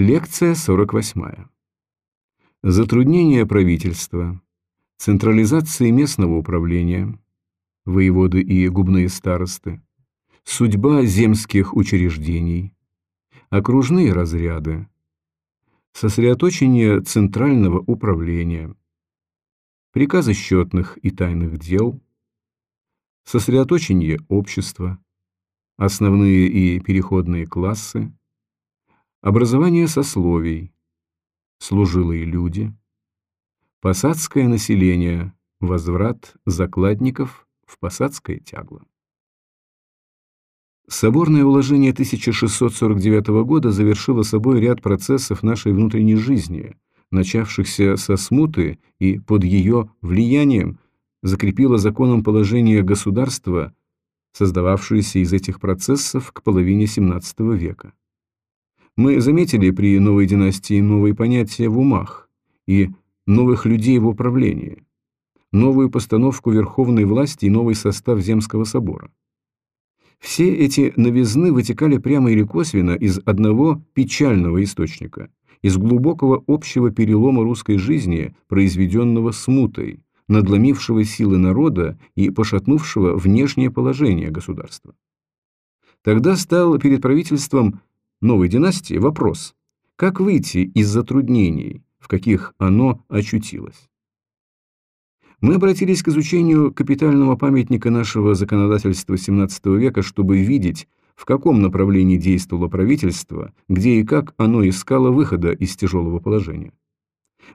Лекция 48. Затруднения правительства, централизация местного управления, воеводы и губные старосты, судьба земских учреждений, окружные разряды, сосредоточение центрального управления, приказы счетных и тайных дел, сосредоточение общества, основные и переходные классы, Образование сословий, служилые люди, посадское население, возврат закладников в посадское тягло. Соборное уложение 1649 года завершило собой ряд процессов нашей внутренней жизни, начавшихся со смуты и под ее влиянием закрепило законом положение государства, создававшееся из этих процессов к половине XVII века. Мы заметили при новой династии новые понятия в умах и новых людей в управлении, новую постановку верховной власти и новый состав Земского собора. Все эти новизны вытекали прямо или косвенно из одного печального источника, из глубокого общего перелома русской жизни, произведенного смутой, надломившего силы народа и пошатнувшего внешнее положение государства. Тогда стал перед правительством новой династии вопрос, как выйти из затруднений, в каких оно очутилось. Мы обратились к изучению капитального памятника нашего законодательства XVII века, чтобы видеть, в каком направлении действовало правительство, где и как оно искало выхода из тяжелого положения.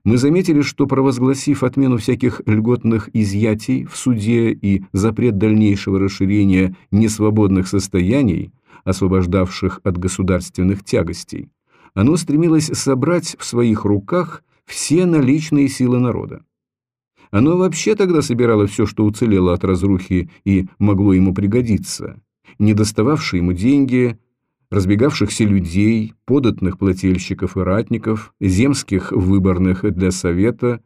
Мы заметили, что провозгласив отмену всяких льготных изъятий в суде и запрет дальнейшего расширения несвободных состояний, освобождавших от государственных тягостей, оно стремилось собрать в своих руках все наличные силы народа. Оно вообще тогда собирало все, что уцелело от разрухи и могло ему пригодиться, не достававшие ему деньги, разбегавшихся людей, податных плательщиков и ратников, земских выборных для совета,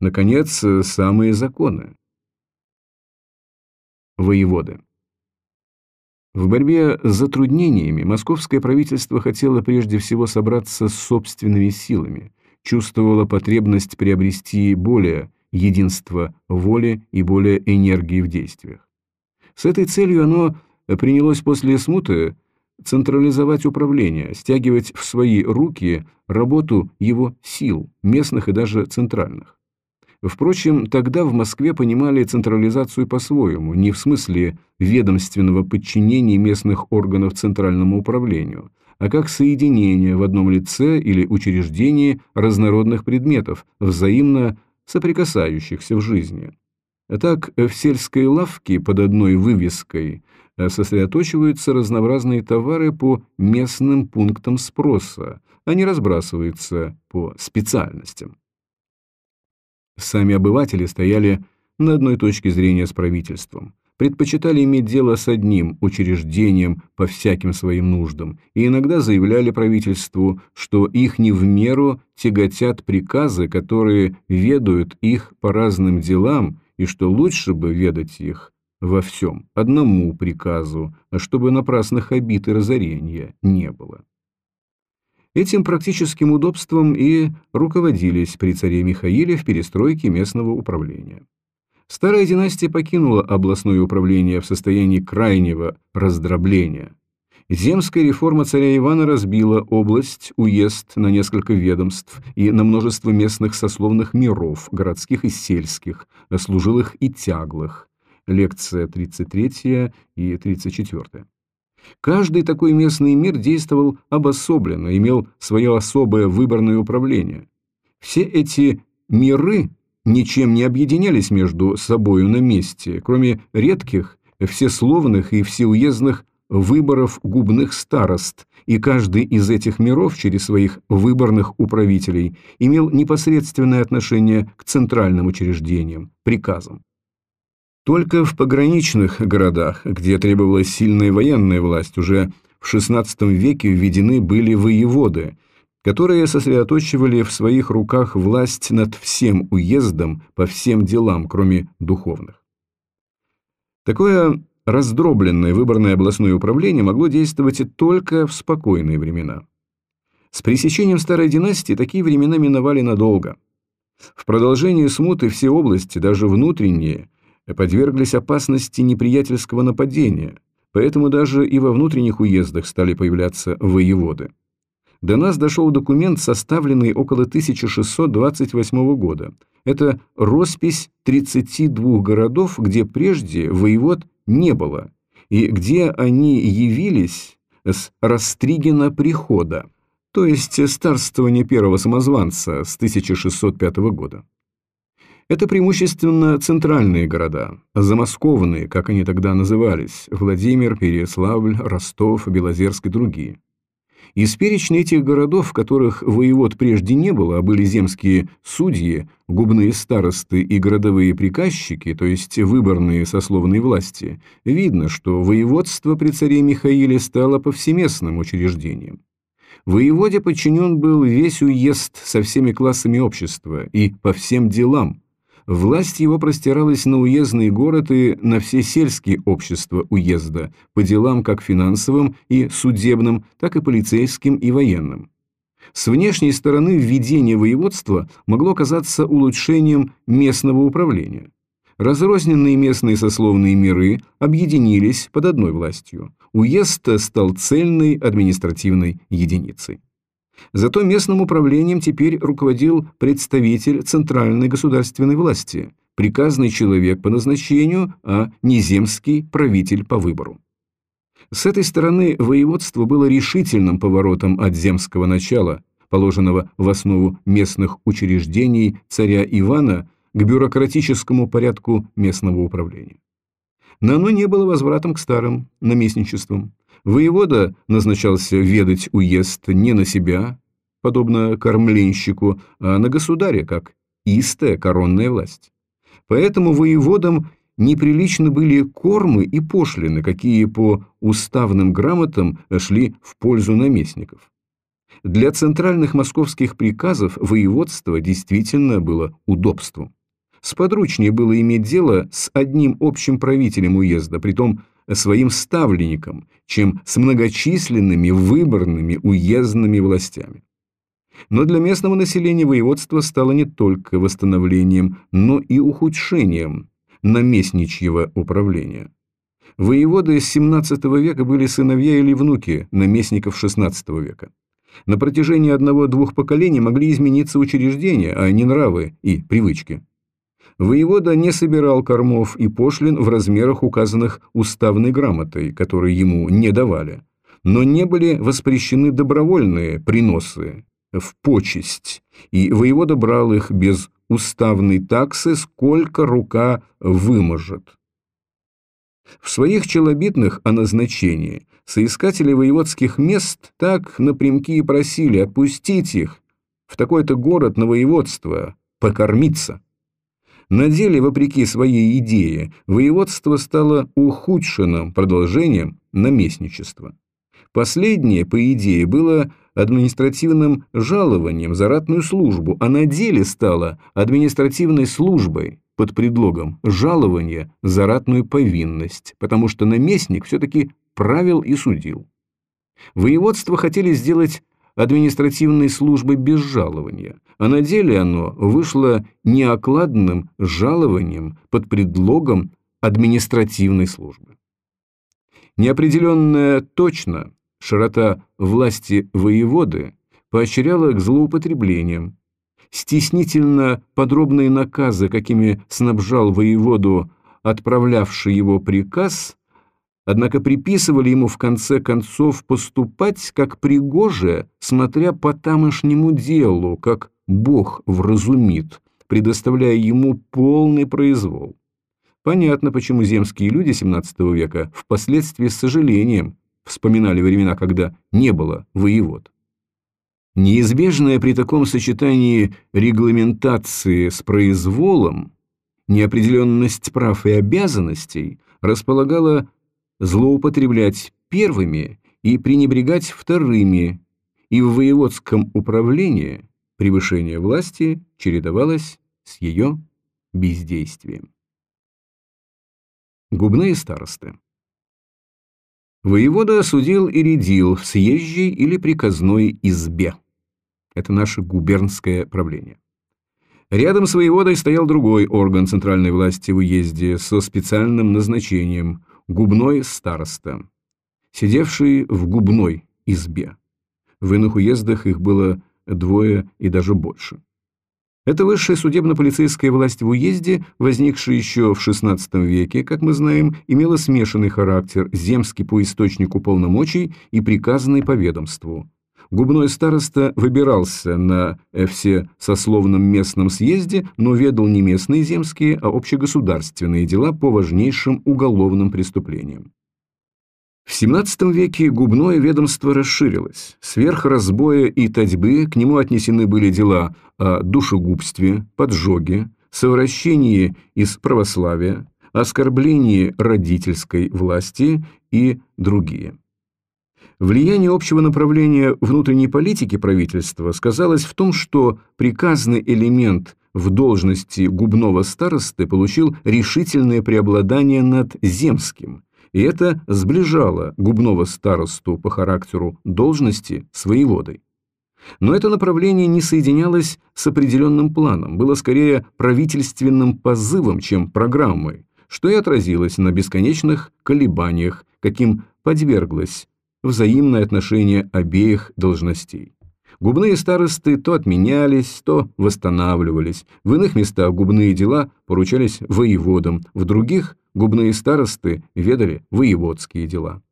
наконец, самые законы. Воеводы. В борьбе с затруднениями московское правительство хотело прежде всего собраться с собственными силами, чувствовало потребность приобрести более единства воли и более энергии в действиях. С этой целью оно принялось после смуты централизовать управление, стягивать в свои руки работу его сил, местных и даже центральных. Впрочем, тогда в Москве понимали централизацию по-своему, не в смысле ведомственного подчинения местных органов центральному управлению, а как соединение в одном лице или учреждении разнородных предметов, взаимно соприкасающихся в жизни. Так, в сельской лавке под одной вывеской сосредоточиваются разнообразные товары по местным пунктам спроса, а не разбрасываются по специальностям. Сами обыватели стояли на одной точке зрения с правительством, предпочитали иметь дело с одним учреждением по всяким своим нуждам и иногда заявляли правительству, что их не в меру тяготят приказы, которые ведают их по разным делам, и что лучше бы ведать их во всем одному приказу, а чтобы напрасных обид и разорения не было. Этим практическим удобством и руководились при царе Михаиле в перестройке местного управления. Старая династия покинула областное управление в состоянии крайнего раздробления. Земская реформа царя Ивана разбила область, уезд на несколько ведомств и на множество местных сословных миров, городских и сельских, служилых и тяглых. Лекция 33 и 34. Каждый такой местный мир действовал обособленно, имел свое особое выборное управление. Все эти миры ничем не объединялись между собою на месте, кроме редких, всесловных и всеуездных выборов губных старост, и каждый из этих миров через своих выборных управителей имел непосредственное отношение к центральным учреждениям, приказам. Только в пограничных городах, где требовалась сильная военная власть, уже в XVI веке введены были воеводы, которые сосредоточивали в своих руках власть над всем уездом по всем делам, кроме духовных. Такое раздробленное выборное областное управление могло действовать только в спокойные времена. С пресечением старой династии такие времена миновали надолго. В продолжении смуты все области, даже внутренние, подверглись опасности неприятельского нападения, поэтому даже и во внутренних уездах стали появляться воеводы. До нас дошел документ, составленный около 1628 года. Это роспись 32 городов, где прежде воевод не было, и где они явились с Растригина прихода, то есть старствования первого самозванца с 1605 года. Это преимущественно центральные города, замаскованные, как они тогда назывались, Владимир, Переяславль, Ростов, Белозерск и другие. Из перечня этих городов, в которых воевод прежде не было, а были земские судьи, губные старосты и городовые приказчики, то есть выборные сословные власти, видно, что воеводство при царе Михаиле стало повсеместным учреждением. Воеводе подчинен был весь уезд со всеми классами общества и по всем делам, Власть его простиралась на уездный город и на все сельские общества уезда, по делам как финансовым и судебным, так и полицейским и военным. С внешней стороны введение воеводства могло казаться улучшением местного управления. Разрозненные местные сословные миры объединились под одной властью. Уезд стал цельной административной единицей. Зато местным управлением теперь руководил представитель центральной государственной власти, приказный человек по назначению, а не земский правитель по выбору. С этой стороны воеводство было решительным поворотом от земского начала, положенного в основу местных учреждений царя Ивана, к бюрократическому порядку местного управления. Но оно не было возвратом к старым наместничествам. Воевода назначался ведать уезд не на себя, подобно кормленщику, а на государя, как истая коронная власть. Поэтому воеводам неприлично были кормы и пошлины, какие по уставным грамотам шли в пользу наместников. Для центральных московских приказов воеводство действительно было удобством. Сподручнее было иметь дело с одним общим правителем уезда, притом своим ставленником, чем с многочисленными выборными уездными властями. Но для местного населения воеводство стало не только восстановлением, но и ухудшением наместничьего управления. Воеводы с XVII века были сыновья или внуки наместников XVI века. На протяжении одного-двух поколений могли измениться учреждения, а не нравы и привычки. Воевода не собирал кормов и пошлин в размерах, указанных уставной грамотой, которые ему не давали, но не были воспрещены добровольные приносы в почесть, и воевода брал их без уставной таксы, сколько рука выможет. В своих челобитных о назначении соискатели воеводских мест так напрямки и просили отпустить их в такой-то город на воеводство, покормиться. На деле, вопреки своей идее, воеводство стало ухудшенным продолжением наместничества. Последнее, по идее, было административным жалованием за ратную службу, а на деле стало административной службой под предлогом жалования за ратную повинность, потому что наместник все-таки правил и судил. Воеводство хотели сделать административной службы без жалования, а на деле оно вышло неокладным жалованием под предлогом административной службы. Неопределенная точно широта власти воеводы поощряла к злоупотреблениям. Стеснительно подробные наказы, какими снабжал воеводу отправлявший его приказ, однако приписывали ему в конце концов поступать как пригоже, смотря по тамошнему делу, как Бог вразумит, предоставляя ему полный произвол. Понятно, почему земские люди XVII века впоследствии с сожалением вспоминали времена, когда не было воевод. Неизбежная при таком сочетании регламентации с произволом неопределенность прав и обязанностей располагала злоупотреблять первыми и пренебрегать вторыми, и в воеводском управлении превышение власти чередовалось с ее бездействием. Губные старосты Воевода судил и рядил в съезжей или приказной избе. Это наше губернское правление. Рядом с воеводой стоял другой орган центральной власти в уезде со специальным назначением – губной староста, сидевший в губной избе. В иных уездах их было двое и даже больше. Эта высшая судебно-полицейская власть в уезде, возникшая еще в XVI веке, как мы знаем, имела смешанный характер, земский по источнику полномочий и приказанный по ведомству. Губной староста выбирался на всесословном местном съезде, но ведал не местные земские, а общегосударственные дела по важнейшим уголовным преступлениям. В XVII веке губное ведомство расширилось. Сверх разбоя и татьбы к нему отнесены были дела о душегубстве, поджоге, совращении из православия, оскорблении родительской власти и другие. Влияние общего направления внутренней политики правительства сказалось в том, что приказный элемент в должности губного старосты получил решительное преобладание над земским – и это сближало губного старосту по характеру должности с воеводой. Но это направление не соединялось с определенным планом, было скорее правительственным позывом, чем программой, что и отразилось на бесконечных колебаниях, каким подверглось взаимное отношение обеих должностей. Губные старосты то отменялись, то восстанавливались. В иных местах губные дела поручались воеводам, в других губные старосты ведали воеводские дела.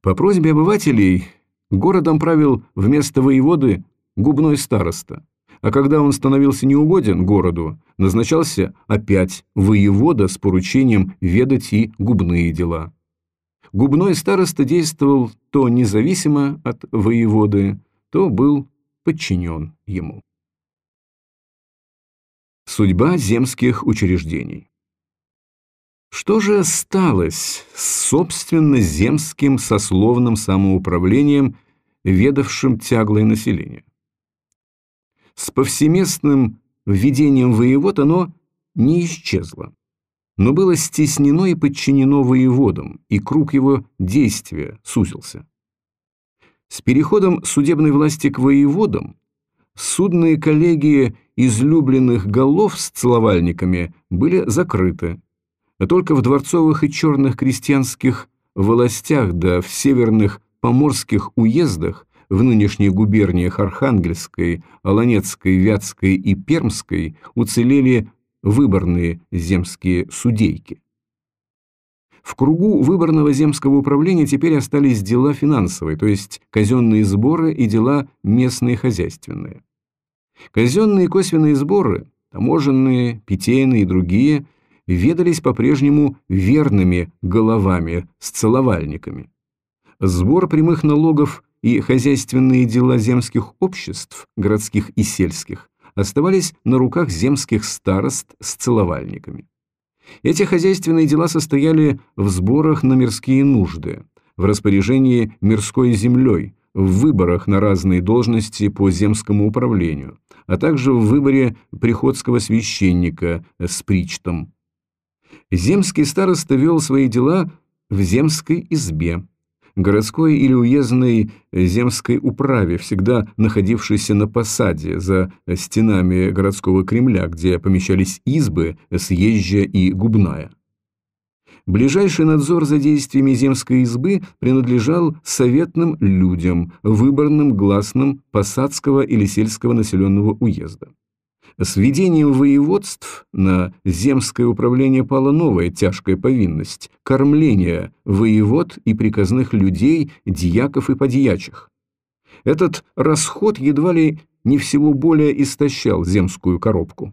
По просьбе обывателей городом правил вместо воеводы губной староста, а когда он становился неугоден городу, назначался опять воевода с поручением ведать и губные дела. Губной староста действовал то независимо от воеводы, то был подчинен ему. Судьба земских учреждений Что же осталось с собственно земским сословным самоуправлением, ведавшим тяглое население? С повсеместным введением воевод оно не исчезло, но было стеснено и подчинено воеводам, и круг его действия сузился. С переходом судебной власти к воеводам судные коллегии излюбленных голов с целовальниками были закрыты, а только в дворцовых и черных крестьянских властях да в северных поморских уездах в нынешних губерниях Архангельской, Олонецкой, Вятской и Пермской уцелели выборные земские судейки. В кругу выборного земского управления теперь остались дела финансовые, то есть казенные сборы и дела местные хозяйственные. Казенные и косвенные сборы, таможенные, питейные и другие, ведались по-прежнему верными головами с целовальниками. Сбор прямых налогов и хозяйственные дела земских обществ, городских и сельских, оставались на руках земских старост с целовальниками. Эти хозяйственные дела состояли в сборах на мирские нужды, в распоряжении мирской землей, в выборах на разные должности по земскому управлению, а также в выборе приходского священника с причтом. Земский староста вел свои дела в земской избе, городской или уездной земской управе, всегда находившейся на посаде за стенами городского Кремля, где помещались избы, съезжа и губная. Ближайший надзор за действиями земской избы принадлежал советным людям, выборным гласным посадского или сельского населенного уезда. С введением воеводств на земское управление пала новая тяжкая повинность – кормление воевод и приказных людей, дьяков и подьячих. Этот расход едва ли не всего более истощал земскую коробку.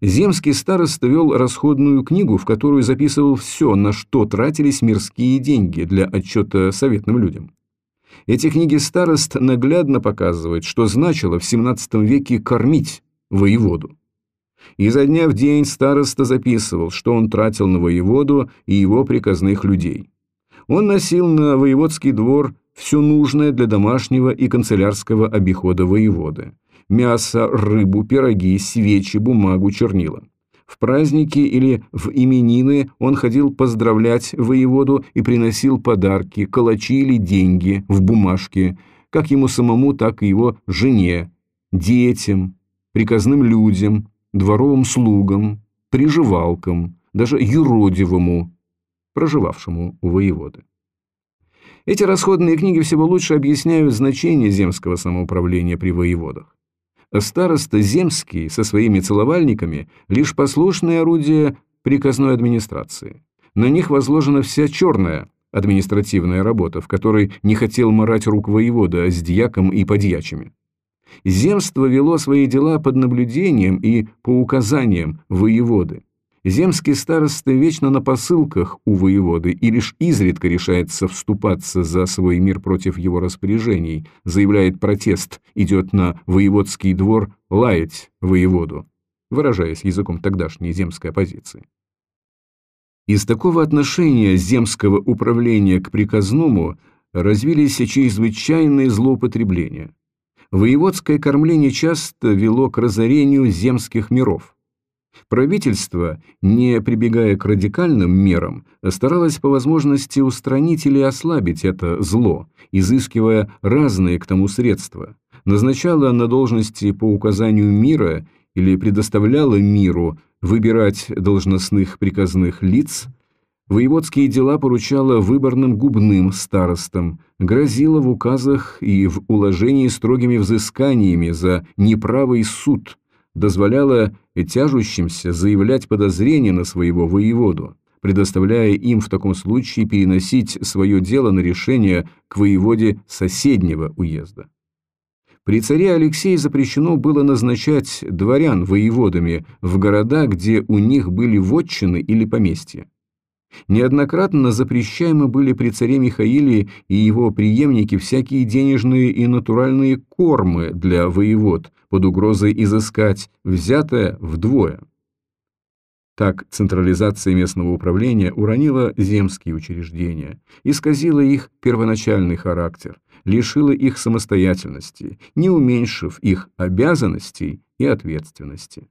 Земский староста вел расходную книгу, в которую записывал все, на что тратились мирские деньги для отчета советным людям. Эти книги старост наглядно показывают, что значило в XVII веке кормить, воеводу. Изо дня в день староста записывал, что он тратил на воеводу и его приказных людей. Он носил на воеводский двор все нужное для домашнего и канцелярского обихода воеводы. Мясо, рыбу, пироги, свечи, бумагу, чернила. В праздники или в именины он ходил поздравлять воеводу и приносил подарки, калачи или деньги в бумажке, как ему самому, так и его жене, детям, приказным людям, дворовым слугам, приживалкам, даже юродивому, проживавшему у воеводы. Эти расходные книги всего лучше объясняют значение земского самоуправления при воеводах. Староста земский со своими целовальниками – лишь послушные орудия приказной администрации. На них возложена вся черная административная работа, в которой не хотел морать рук воевода с дьяком и подьячими. Земство вело свои дела под наблюдением и по указаниям воеводы. Земский староста вечно на посылках у воеводы и лишь изредка решается вступаться за свой мир против его распоряжений, заявляет протест, идет на воеводский двор лаять воеводу, выражаясь языком тогдашней земской оппозиции. Из такого отношения земского управления к приказному развились чрезвычайные злоупотребления. Воеводское кормление часто вело к разорению земских миров. Правительство, не прибегая к радикальным мерам, старалось по возможности устранить или ослабить это зло, изыскивая разные к тому средства, назначало на должности по указанию мира или предоставляло миру выбирать должностных приказных лиц, воеводские дела поручало выборным губным старостам, грозило в указах и в уложении строгими взысканиями за неправый суд, дозволяло тяжущимся заявлять подозрения на своего воеводу, предоставляя им в таком случае переносить свое дело на решение к воеводе соседнего уезда. При царе Алексее запрещено было назначать дворян воеводами в города, где у них были вотчины или поместья. Неоднократно запрещаемы были при царе Михаиле и его преемнике всякие денежные и натуральные кормы для воевод, под угрозой изыскать, взятое вдвое. Так централизация местного управления уронила земские учреждения, исказила их первоначальный характер, лишила их самостоятельности, не уменьшив их обязанностей и ответственности.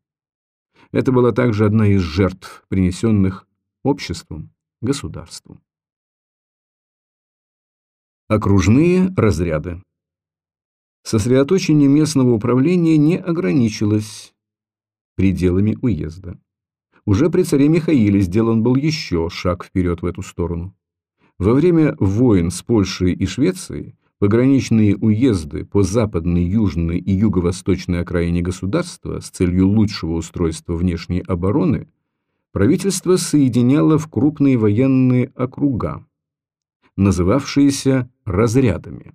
Это была также одна из жертв, принесенных обществом, государством. Окружные разряды Сосредоточение местного управления не ограничилось пределами уезда. Уже при царе Михаиле сделан был еще шаг вперед в эту сторону. Во время войн с Польшей и Швецией пограничные уезды по западной, южной и юго-восточной окраине государства с целью лучшего устройства внешней обороны правительство соединяло в крупные военные округа, называвшиеся разрядами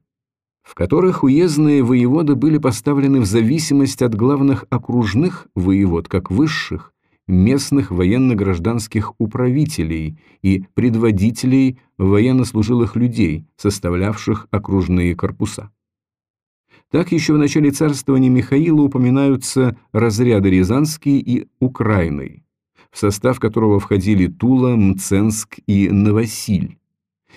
в которых уездные воеводы были поставлены в зависимость от главных окружных воевод, как высших, местных военно-гражданских управителей и предводителей военнослужилых людей, составлявших окружные корпуса. Так еще в начале царствования Михаила упоминаются разряды Рязанский и Украиной, в состав которого входили Тула, Мценск и Новосиль.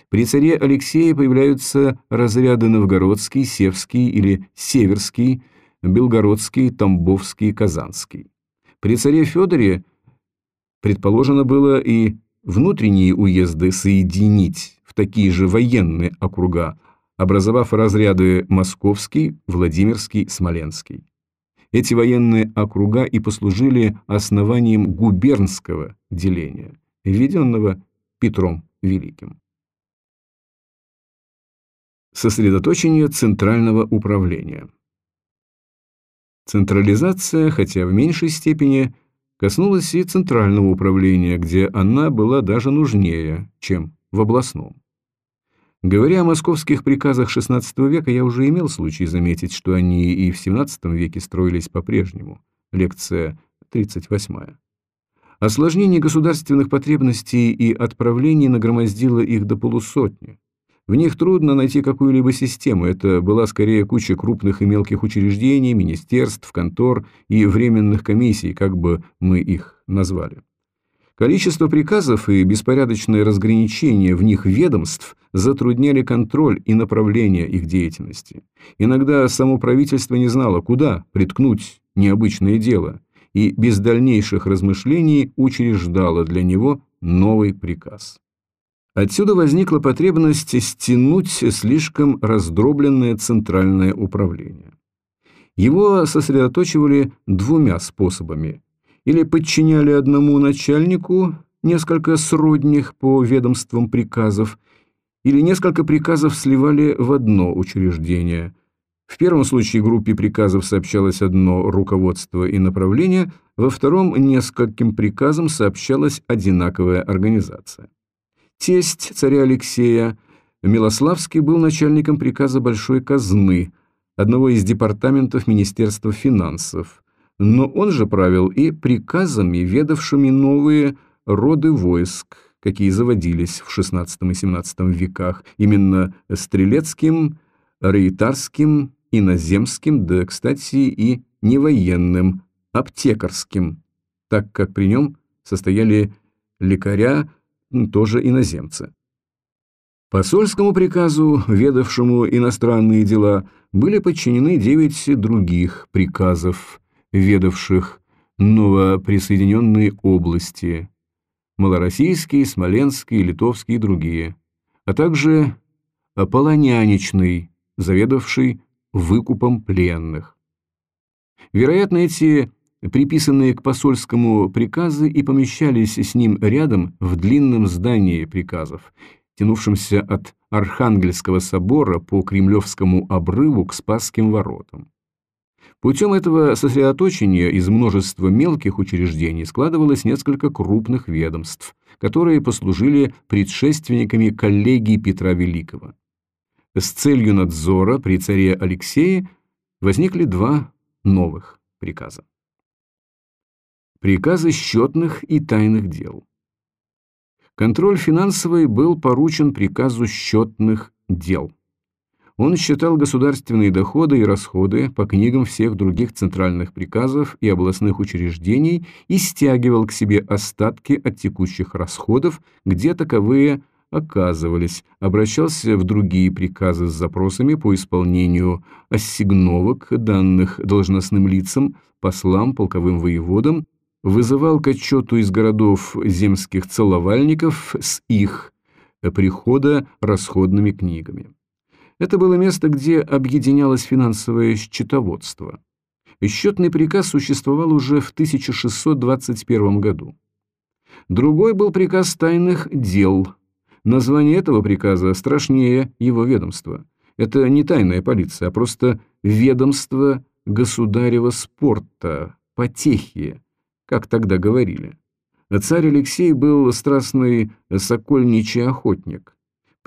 При царе Алексее появляются разряды Новгородский, Севский или Северский, Белгородский, Тамбовский, Казанский. При царе Федоре предположено было и внутренние уезды соединить в такие же военные округа, образовав разряды Московский, Владимирский, Смоленский. Эти военные округа и послужили основанием губернского деления, введенного Петром Великим сосредоточение центрального управления. Централизация, хотя в меньшей степени, коснулась и центрального управления, где она была даже нужнее, чем в областном. Говоря о московских приказах XVI века, я уже имел случай заметить, что они и в XVII веке строились по-прежнему. Лекция 38. Осложнение государственных потребностей и отправлений нагромоздило их до полусотни. В них трудно найти какую-либо систему, это была скорее куча крупных и мелких учреждений, министерств, контор и временных комиссий, как бы мы их назвали. Количество приказов и беспорядочное разграничение в них ведомств затрудняли контроль и направление их деятельности. Иногда само правительство не знало, куда приткнуть необычное дело, и без дальнейших размышлений учреждала для него новый приказ. Отсюда возникла потребность стянуть слишком раздробленное центральное управление. Его сосредоточивали двумя способами. Или подчиняли одному начальнику несколько сродних по ведомствам приказов, или несколько приказов сливали в одно учреждение. В первом случае группе приказов сообщалось одно руководство и направление, во втором нескольким приказам сообщалась одинаковая организация. Тесть царя Алексея Милославский был начальником приказа Большой казны, одного из департаментов Министерства финансов, но он же правил и приказами, ведавшими новые роды войск, какие заводились в XVI и XVII веках, именно стрелецким, рейтарским, иноземским, да, кстати, и невоенным, аптекарским, так как при нем состояли лекаря, тоже иноземцы. Посольскому приказу, ведавшему иностранные дела, были подчинены девять других приказов, ведавших новоприсоединенные области – малороссийские, смоленские, литовские и другие, а также полоняничный, заведовавший выкупом пленных. Вероятно, эти приписанные к посольскому приказы и помещались с ним рядом в длинном здании приказов, тянувшемся от Архангельского собора по Кремлевскому обрыву к Спасским воротам. Путем этого сосредоточения из множества мелких учреждений складывалось несколько крупных ведомств, которые послужили предшественниками коллегии Петра Великого. С целью надзора при царе Алексее возникли два новых приказа. Приказы счетных и тайных дел. Контроль финансовый был поручен приказу счетных дел. Он считал государственные доходы и расходы по книгам всех других центральных приказов и областных учреждений и стягивал к себе остатки от текущих расходов, где таковые оказывались, обращался в другие приказы с запросами по исполнению ассигновок, данных должностным лицам, послам, полковым воеводам вызывал к отчету из городов земских целовальников с их прихода расходными книгами. Это было место, где объединялось финансовое счетоводство. Счетный приказ существовал уже в 1621 году. Другой был приказ тайных дел. Название этого приказа страшнее его ведомства. Это не тайная полиция, а просто ведомство государева спорта, потехи, как тогда говорили. Царь Алексей был страстный сокольничий охотник.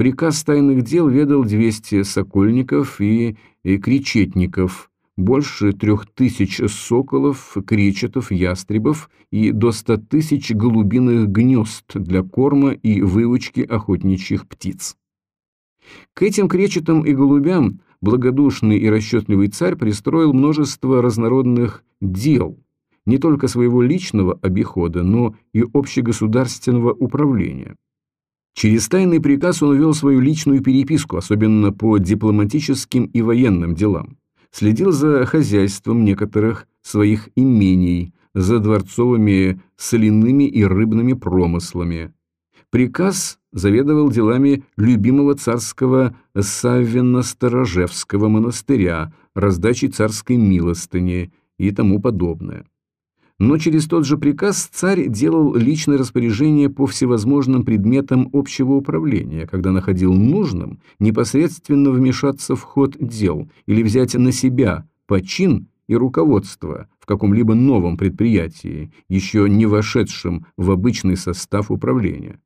Приказ тайных дел ведал 200 сокольников и, и кречетников, больше трех тысяч соколов, кречетов, ястребов и до ста тысяч голубиных гнезд для корма и выучки охотничьих птиц. К этим кречетам и голубям благодушный и расчетливый царь пристроил множество разнородных дел – не только своего личного обихода, но и общегосударственного управления. Через тайный приказ он вел свою личную переписку, особенно по дипломатическим и военным делам. Следил за хозяйством некоторых своих имений, за дворцовыми соляными и рыбными промыслами. Приказ заведовал делами любимого царского Саввино-Сторожевского монастыря, раздачей царской милостыни и тому подобное. Но через тот же приказ царь делал личное распоряжение по всевозможным предметам общего управления, когда находил нужным непосредственно вмешаться в ход дел или взять на себя почин и руководство в каком-либо новом предприятии, еще не вошедшем в обычный состав управления.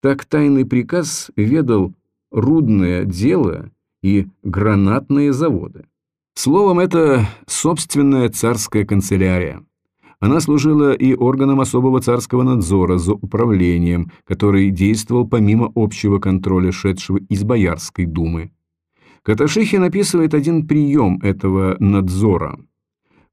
Так тайный приказ ведал рудное дело и гранатные заводы. Словом, это собственная царская канцелярия. Она служила и органом особого царского надзора за управлением, который действовал помимо общего контроля, шедшего из Боярской думы. Каташихин описывает один прием этого надзора.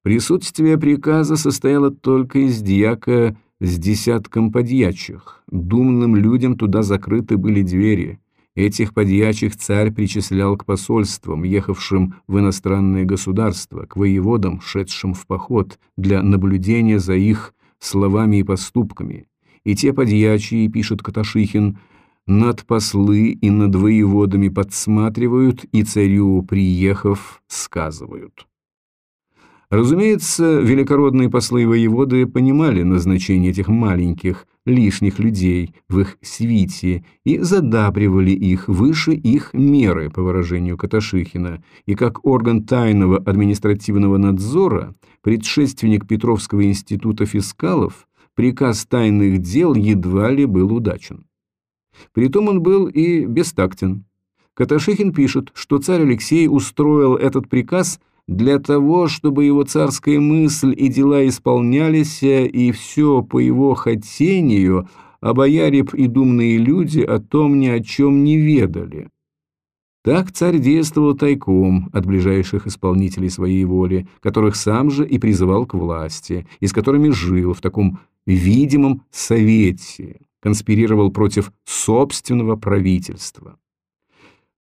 Присутствие приказа состояло только из дьяка с десятком подьячих. Думным людям туда закрыты были двери. Этих подьячих царь причислял к посольствам, ехавшим в иностранные государства, к воеводам, шедшим в поход, для наблюдения за их словами и поступками. И те подьячие, пишет Каташихин, над послы и над воеводами подсматривают, и царю, приехав, сказывают. Разумеется, великородные послы и воеводы понимали назначение этих маленьких, лишних людей в их свите и задабривали их выше их меры, по выражению Каташихина, и как орган тайного административного надзора, предшественник Петровского института фискалов, приказ тайных дел едва ли был удачен. Притом он был и бестактен. Каташихин пишет, что царь Алексей устроил этот приказ – для того, чтобы его царская мысль и дела исполнялись, и все по его хотению, а бояре и думные люди о том ни о чем не ведали. Так царь действовал тайком от ближайших исполнителей своей воли, которых сам же и призывал к власти, и с которыми жил в таком видимом совете, конспирировал против собственного правительства.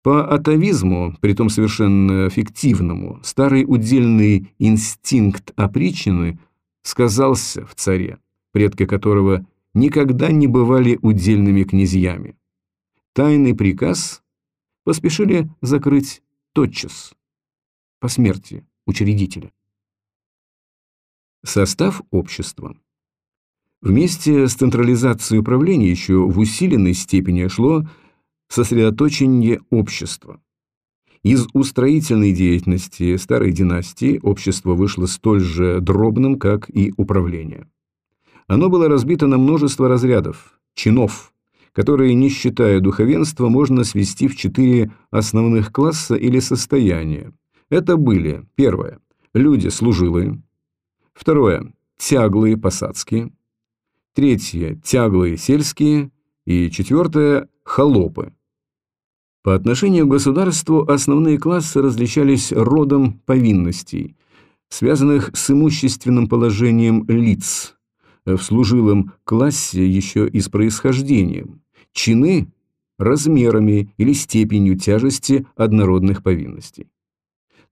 По атовизму, притом совершенно фиктивному, старый удельный инстинкт опричины сказался в царе, предки которого никогда не бывали удельными князьями. Тайный приказ поспешили закрыть тотчас, по смерти учредителя. Состав общества. Вместе с централизацией управления еще в усиленной степени шло сосредоточение общества. Из устроительной деятельности старой династии общество вышло столь же дробным, как и управление. Оно было разбито на множество разрядов, чинов, которые, не считая духовенства, можно свести в четыре основных класса или состояния. Это были, первое, люди служилые, второе, тяглые посадские, третье, тяглые сельские и четвертое, холопы, по отношению к государству основные классы различались родом повинностей, связанных с имущественным положением лиц, в служилом классе еще и с происхождением, чины – размерами или степенью тяжести однородных повинностей.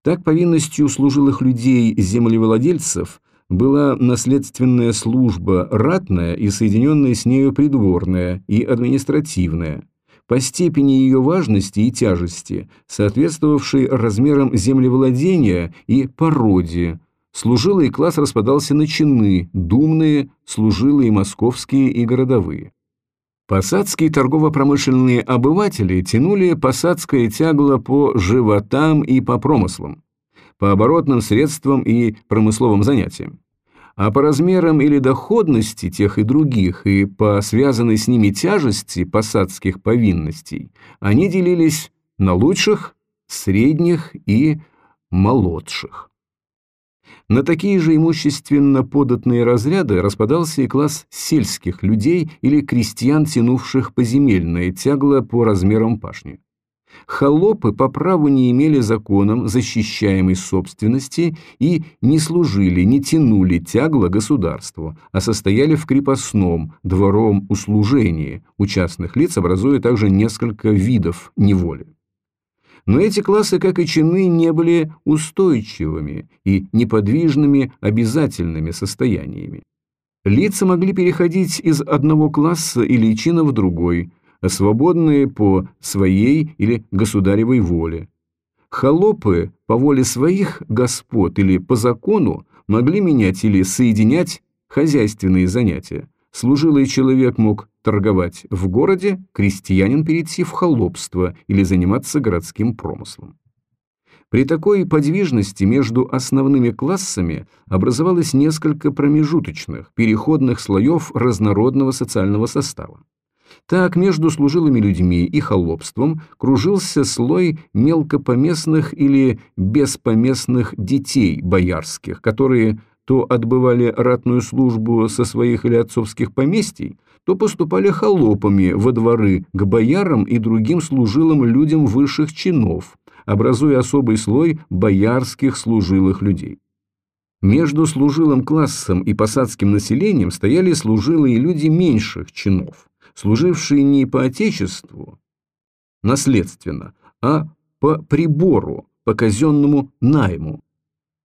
Так повинностью служилых людей-землевладельцев была наследственная служба ратная и соединенная с нею придворная и административная – по степени ее важности и тяжести, соответствовавшей размерам землевладения и породе. Служилый класс распадался на чины, думные, служилые московские и городовые. Посадские торгово-промышленные обыватели тянули посадское тягло по животам и по промыслам, по оборотным средствам и промысловым занятиям а по размерам или доходности тех и других и по связанной с ними тяжести посадских повинностей они делились на лучших, средних и молодших. На такие же имущественно податные разряды распадался и класс сельских людей или крестьян, тянувших поземельное тягло по размерам пашни. Холопы по праву не имели законом защищаемой собственности и не служили, не тянули тягло государству, а состояли в крепостном, дворовом услужении, у частных лиц образуя также несколько видов неволи. Но эти классы, как и чины, не были устойчивыми и неподвижными обязательными состояниями. Лица могли переходить из одного класса или чина в другой – свободные по своей или государевой воле. Холопы по воле своих господ или по закону могли менять или соединять хозяйственные занятия. Служилый человек мог торговать в городе, крестьянин перейти в холопство или заниматься городским промыслом. При такой подвижности между основными классами образовалось несколько промежуточных, переходных слоев разнородного социального состава. Так между служилыми людьми и холопством кружился слой мелкопоместных или беспоместных детей боярских, которые то отбывали ратную службу со своих или отцовских поместий, то поступали холопами во дворы к боярам и другим служилым людям высших чинов, образуя особый слой боярских служилых людей. Между служилым классом и посадским населением стояли служилые люди меньших чинов, служившие не по отечеству, наследственно, а по прибору, по казенному найму.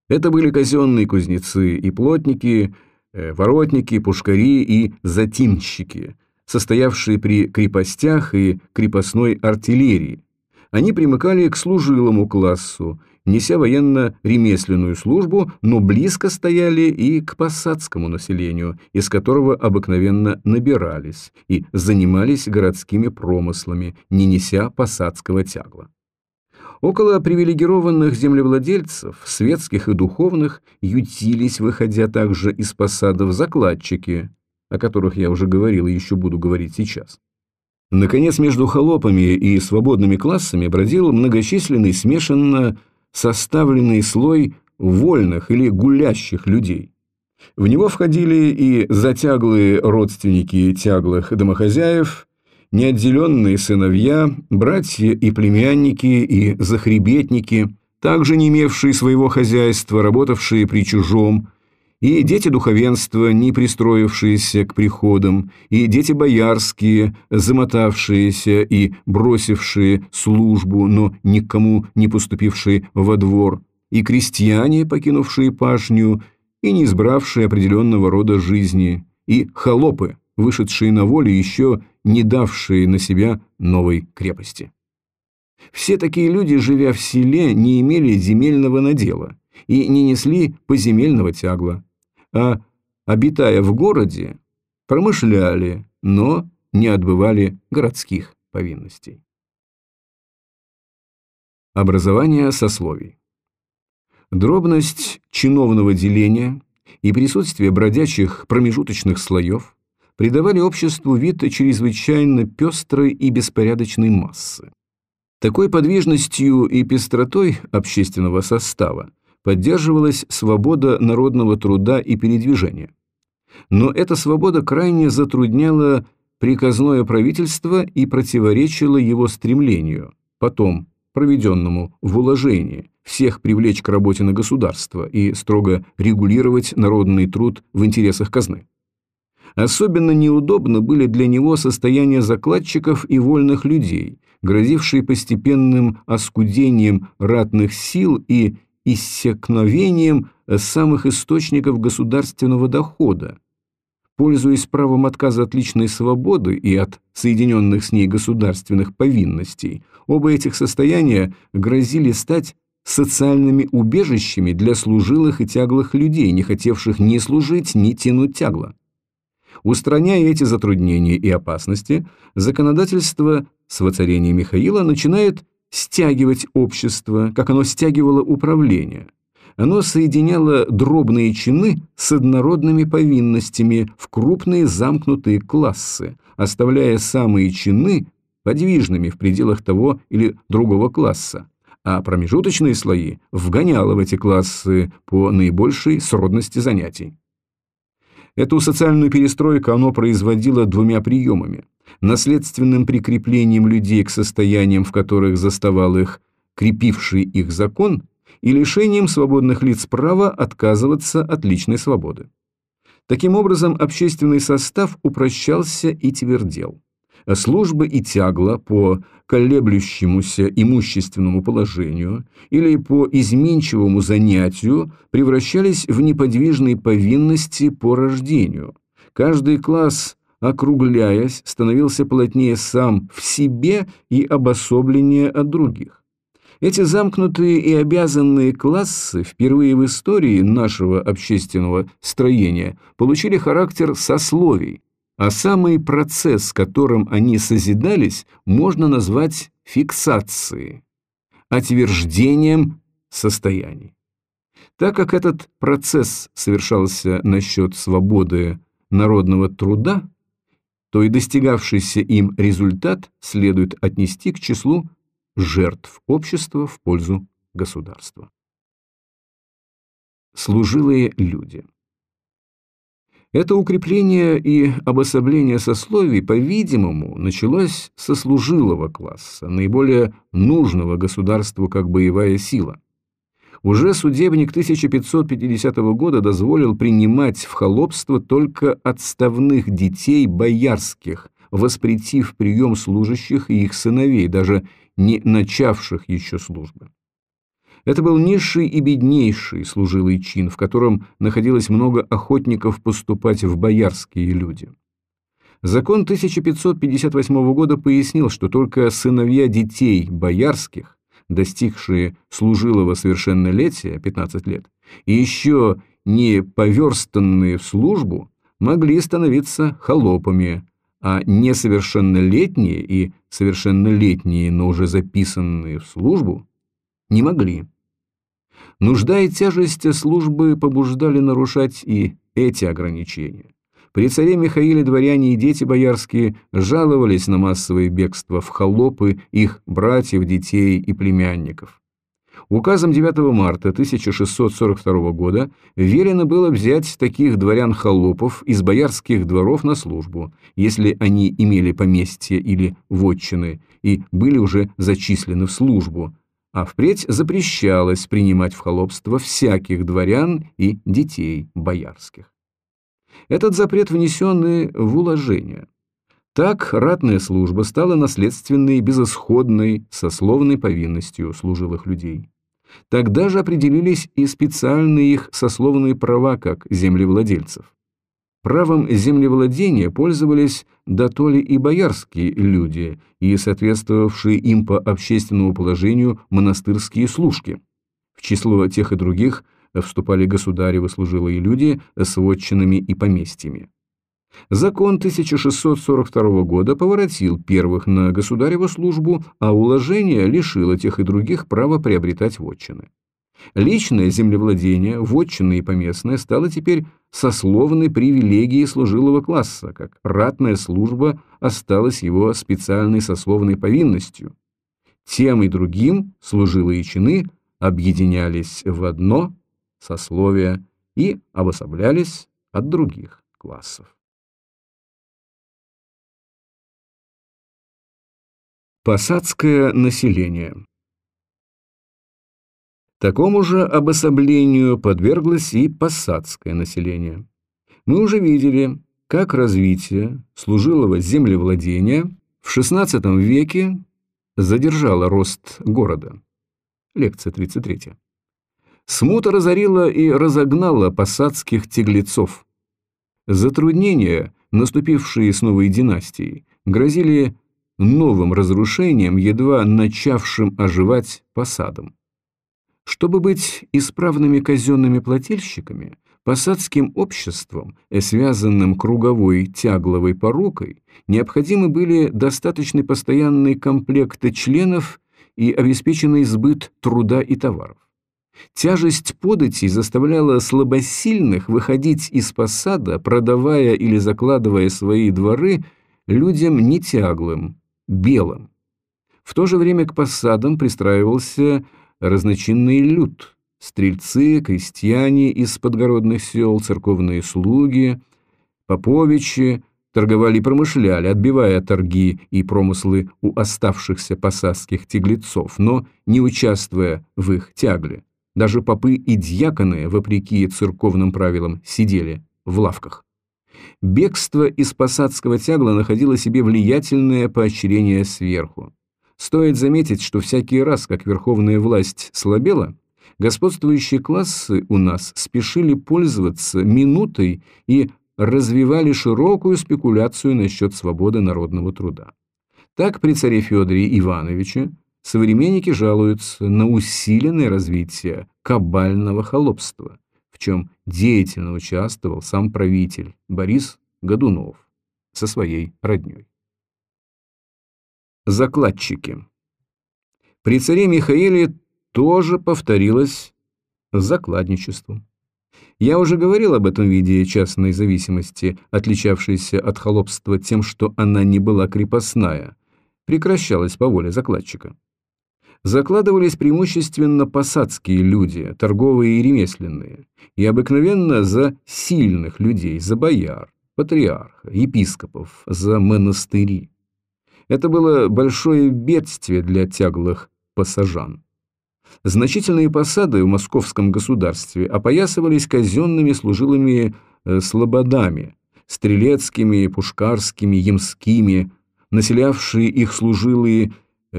Это были казенные кузнецы и плотники, э, воротники, пушкари и затинщики, состоявшие при крепостях и крепостной артиллерии. Они примыкали к служилому классу, неся военно-ремесленную службу, но близко стояли и к посадскому населению, из которого обыкновенно набирались, и занимались городскими промыслами, не неся посадского тягла. Около привилегированных землевладельцев, светских и духовных, ютились, выходя также из посадов, закладчики, о которых я уже говорил и еще буду говорить сейчас. Наконец, между холопами и свободными классами бродил многочисленный смешанно составленный слой вольных или гулящих людей. В него входили и затяглые родственники тяглых домохозяев, неотделенные сыновья, братья и племянники и захребетники, также не имевшие своего хозяйства, работавшие при чужом, и дети духовенства, не пристроившиеся к приходам, и дети боярские, замотавшиеся и бросившие службу, но никому не поступившие во двор, и крестьяне, покинувшие пашню, и не избравшие определенного рода жизни, и холопы, вышедшие на волю, еще не давшие на себя новой крепости. Все такие люди, живя в селе, не имели земельного надела и не несли поземельного тягла, а, обитая в городе, промышляли, но не отбывали городских повинностей. Образование сословий. Дробность чиновного деления и присутствие бродячих промежуточных слоев придавали обществу вид чрезвычайно пестрой и беспорядочной массы. Такой подвижностью и пестротой общественного состава поддерживалась свобода народного труда и передвижения. Но эта свобода крайне затрудняла приказное правительство и противоречила его стремлению, потом проведенному в уложении, всех привлечь к работе на государство и строго регулировать народный труд в интересах казны. Особенно неудобно были для него состояния закладчиков и вольных людей, грозившие постепенным оскудением ратных сил и иссякновением самых источников государственного дохода. Пользуясь правом отказа от личной свободы и от соединенных с ней государственных повинностей, оба этих состояния грозили стать социальными убежищами для служилых и тяглых людей, не хотевших ни служить, ни тянуть тягло. Устраняя эти затруднения и опасности, законодательство с воцарением Михаила начинает стягивать общество, как оно стягивало управление. Оно соединяло дробные чины с однородными повинностями в крупные замкнутые классы, оставляя самые чины подвижными в пределах того или другого класса, а промежуточные слои вгоняло в эти классы по наибольшей сродности занятий. Эту социальную перестройку оно производило двумя приемами – наследственным прикреплением людей к состояниям, в которых заставал их крепивший их закон, и лишением свободных лиц права отказываться от личной свободы. Таким образом, общественный состав упрощался и твердел служба и тягла по колеблющемуся имущественному положению или по изменчивому занятию превращались в неподвижные повинности по рождению. Каждый класс, округляясь, становился плотнее сам в себе и обособленнее от других. Эти замкнутые и обязанные классы впервые в истории нашего общественного строения получили характер сословий, а самый процесс, которым они созидались, можно назвать фиксацией, отверждением состояний. Так как этот процесс совершался насчет свободы народного труда, то и достигавшийся им результат следует отнести к числу жертв общества в пользу государства. Служилые люди – это укрепление и обособление сословий, по-видимому, началось со служилого класса, наиболее нужного государству как боевая сила. Уже судебник 1550 года дозволил принимать в холопство только отставных детей боярских, воспретив прием служащих и их сыновей, даже не начавших еще службы. Это был низший и беднейший служилый чин, в котором находилось много охотников поступать в боярские люди. Закон 1558 года пояснил, что только сыновья детей боярских, достигшие служилого совершеннолетия, 15 лет, и еще не поверстанные в службу, могли становиться холопами, а несовершеннолетние и совершеннолетние, но уже записанные в службу, не могли. Нужда и тяжесть службы побуждали нарушать и эти ограничения. При царе Михаиле дворяне и дети боярские жаловались на массовое бегство в холопы их братьев, детей и племянников. Указом 9 марта 1642 года велено было взять таких дворян-холопов из боярских дворов на службу, если они имели поместье или вотчины и были уже зачислены в службу, а впредь запрещалось принимать в холопство всяких дворян и детей боярских. Этот запрет внесенный в уложение. Так ратная служба стала наследственной, безысходной, сословной повинностью служилых людей. Тогда же определились и специальные их сословные права как землевладельцев. Правом землевладения пользовались дотоле и боярские люди, и соответствовавшие им по общественному положению монастырские служки. В число тех и других вступали государевы служилые люди с вотчинами и поместьями. Закон 1642 года поворотил первых на государеву службу, а уложение лишило тех и других права приобретать вотчины. Личное землевладение, вотчинное и поместное, стало теперь сословной привилегией служилого класса, как ратная служба осталась его специальной сословной повинностью. Тем и другим служилые чины объединялись в одно сословие и обособлялись от других классов. Посадское население Такому же обособлению подверглось и посадское население. Мы уже видели, как развитие служилого землевладения в XVI веке задержало рост города. Лекция 33. Смута разорила и разогнала посадских теглецов. Затруднения, наступившие с новой династией, грозили новым разрушением, едва начавшим оживать посадом. Чтобы быть исправными казенными плательщиками, посадским обществом, связанным круговой тягловой порукой, необходимы были достаточный постоянный комплект членов и обеспеченный сбыт труда и товаров. Тяжесть податей заставляла слабосильных выходить из посада, продавая или закладывая свои дворы людям нетяглым, белым. В то же время к посадам пристраивался разночинный люд, стрельцы, крестьяне из подгородных сел, церковные слуги, поповичи, торговали и промышляли, отбивая торги и промыслы у оставшихся посадских тяглецов, но не участвуя в их тягле. Даже попы и дьяконы, вопреки церковным правилам, сидели в лавках. Бегство из посадского тягла находило себе влиятельное поощрение сверху. Стоит заметить, что всякий раз, как верховная власть слабела, господствующие классы у нас спешили пользоваться минутой и развивали широкую спекуляцию насчет свободы народного труда. Так при царе Федоре Ивановиче современники жалуются на усиленное развитие кабального холопства, в чем деятельно участвовал сам правитель Борис Годунов со своей родней. Закладчики. При царе Михаиле тоже повторилось закладничество. Я уже говорил об этом виде частной зависимости, отличавшейся от холопства тем, что она не была крепостная, прекращалась по воле закладчика. Закладывались преимущественно посадские люди, торговые и ремесленные, и обыкновенно за сильных людей, за бояр, патриарха, епископов, за монастыри. Это было большое бедствие для тяглых пассажан. Значительные посады в московском государстве опоясывались казенными служилыми э, слободами, стрелецкими, пушкарскими, ямскими, населявшие их служилые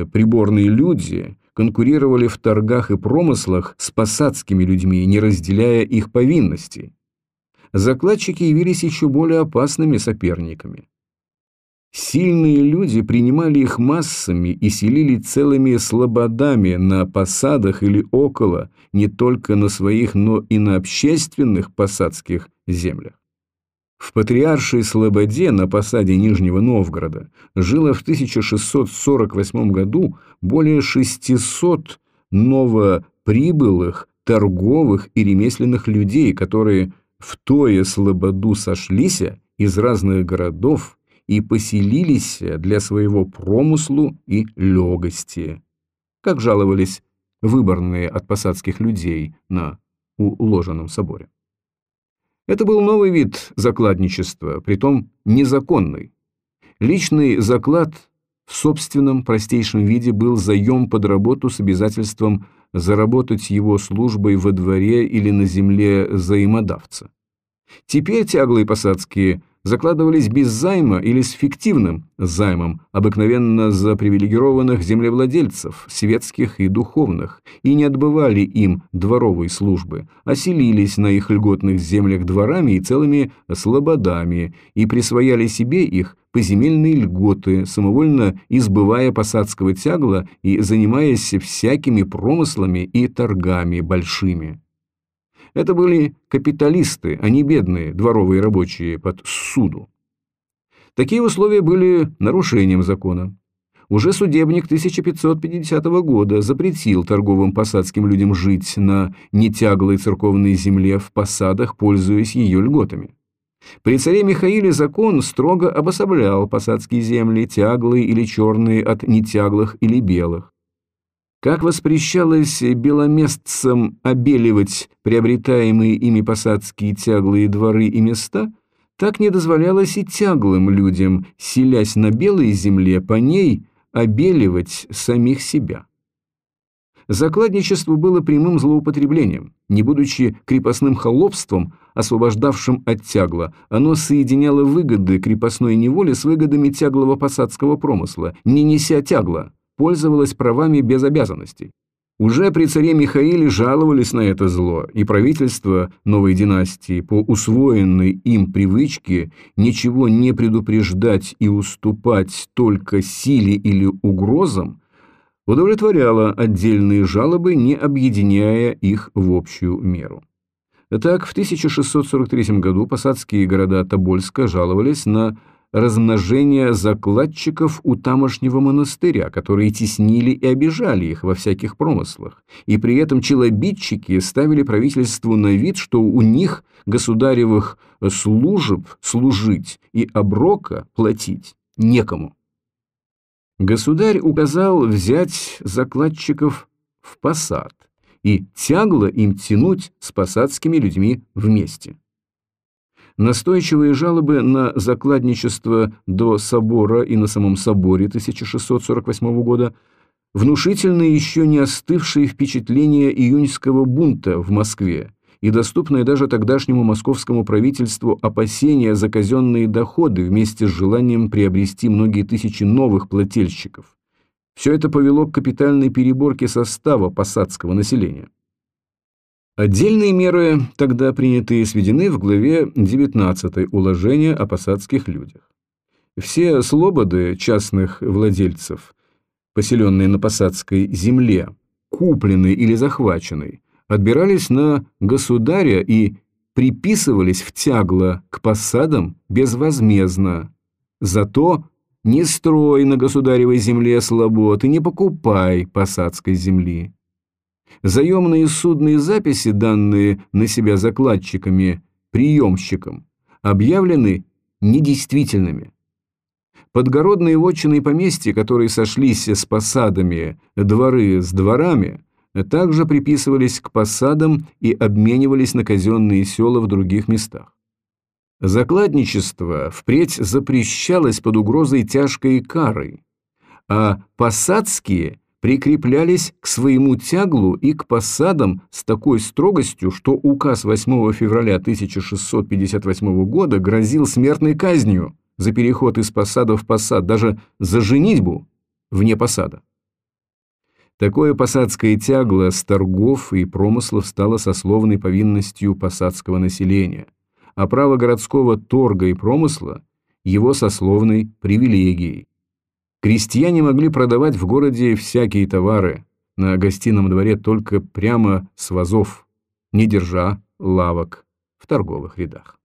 приборные люди, конкурировали в торгах и промыслах с посадскими людьми, не разделяя их повинностей. Закладчики явились еще более опасными соперниками. Сильные люди принимали их массами и селили целыми слободами на посадах или около, не только на своих, но и на общественных посадских землях. В Патриаршей Слободе на посаде Нижнего Новгорода жило в 1648 году более 600 новоприбылых торговых и ремесленных людей, которые в тое Слободу сошлись из разных городов и поселились для своего промыслу и легости, как жаловались выборные от посадских людей на уложенном соборе. Это был новый вид закладничества, притом незаконный. Личный заклад в собственном простейшем виде был заем под работу с обязательством заработать его службой во дворе или на земле взаимодавца. Теперь тяглые посадские закладывались без займа или с фиктивным займом, обыкновенно за привилегированных землевладельцев, светских и духовных, и не отбывали им дворовой службы, а селились на их льготных землях дворами и целыми слободами, и присвояли себе их поземельные льготы, самовольно избывая посадского тягла и занимаясь всякими промыслами и торгами большими. Это были капиталисты, а не бедные дворовые рабочие под суду. Такие условия были нарушением закона. Уже судебник 1550 года запретил торговым посадским людям жить на нетяглой церковной земле в посадах, пользуясь ее льготами. При царе Михаиле закон строго обособлял посадские земли, тяглые или черные от нетяглых или белых. Как воспрещалось беломестцам обеливать приобретаемые ими посадские тяглые дворы и места, так не дозволялось и тяглым людям, селясь на белой земле, по ней обеливать самих себя. Закладничество было прямым злоупотреблением. Не будучи крепостным холопством, освобождавшим от тягла, оно соединяло выгоды крепостной неволи с выгодами тяглого посадского промысла, не неся тягла пользовалась правами без обязанностей. Уже при царе Михаиле жаловались на это зло, и правительство новой династии по усвоенной им привычке ничего не предупреждать и уступать только силе или угрозам удовлетворяло отдельные жалобы, не объединяя их в общую меру. Так, в 1643 году посадские города Тобольска жаловались на размножения закладчиков у тамошнего монастыря, которые теснили и обижали их во всяких промыслах, и при этом челобитчики ставили правительству на вид, что у них государевых служеб служить и оброка платить некому. Государь указал взять закладчиков в посад и тягло им тянуть с посадскими людьми вместе. Настойчивые жалобы на закладничество до собора и на самом соборе 1648 года, внушительные еще не остывшие впечатления июньского бунта в Москве и доступные даже тогдашнему московскому правительству опасения за казенные доходы вместе с желанием приобрести многие тысячи новых плательщиков. Все это повело к капитальной переборке состава посадского населения. Отдельные меры, тогда принятые, сведены в главе 19 уложения о посадских людях. Все слободы частных владельцев, поселенные на посадской земле, купленные или захваченные, отбирались на государя и приписывались в тягло к посадам безвозмездно. Зато не строй на государевой земле слобод и не покупай посадской земли. Заемные судные записи, данные на себя закладчиками, приемщиком, объявлены недействительными. Подгородные вотчины и поместья, которые сошлись с посадами, дворы с дворами, также приписывались к посадам и обменивались на казенные села в других местах. Закладничество впредь запрещалось под угрозой тяжкой кары, а посадские – прикреплялись к своему тяглу и к посадам с такой строгостью, что указ 8 февраля 1658 года грозил смертной казнью за переход из посада в посад, даже за женитьбу вне посада. Такое посадское тягло с торгов и промыслов стало сословной повинностью посадского населения, а право городского торга и промысла – его сословной привилегией. Крестьяне могли продавать в городе всякие товары, на гостином дворе только прямо с вазов, не держа лавок в торговых рядах.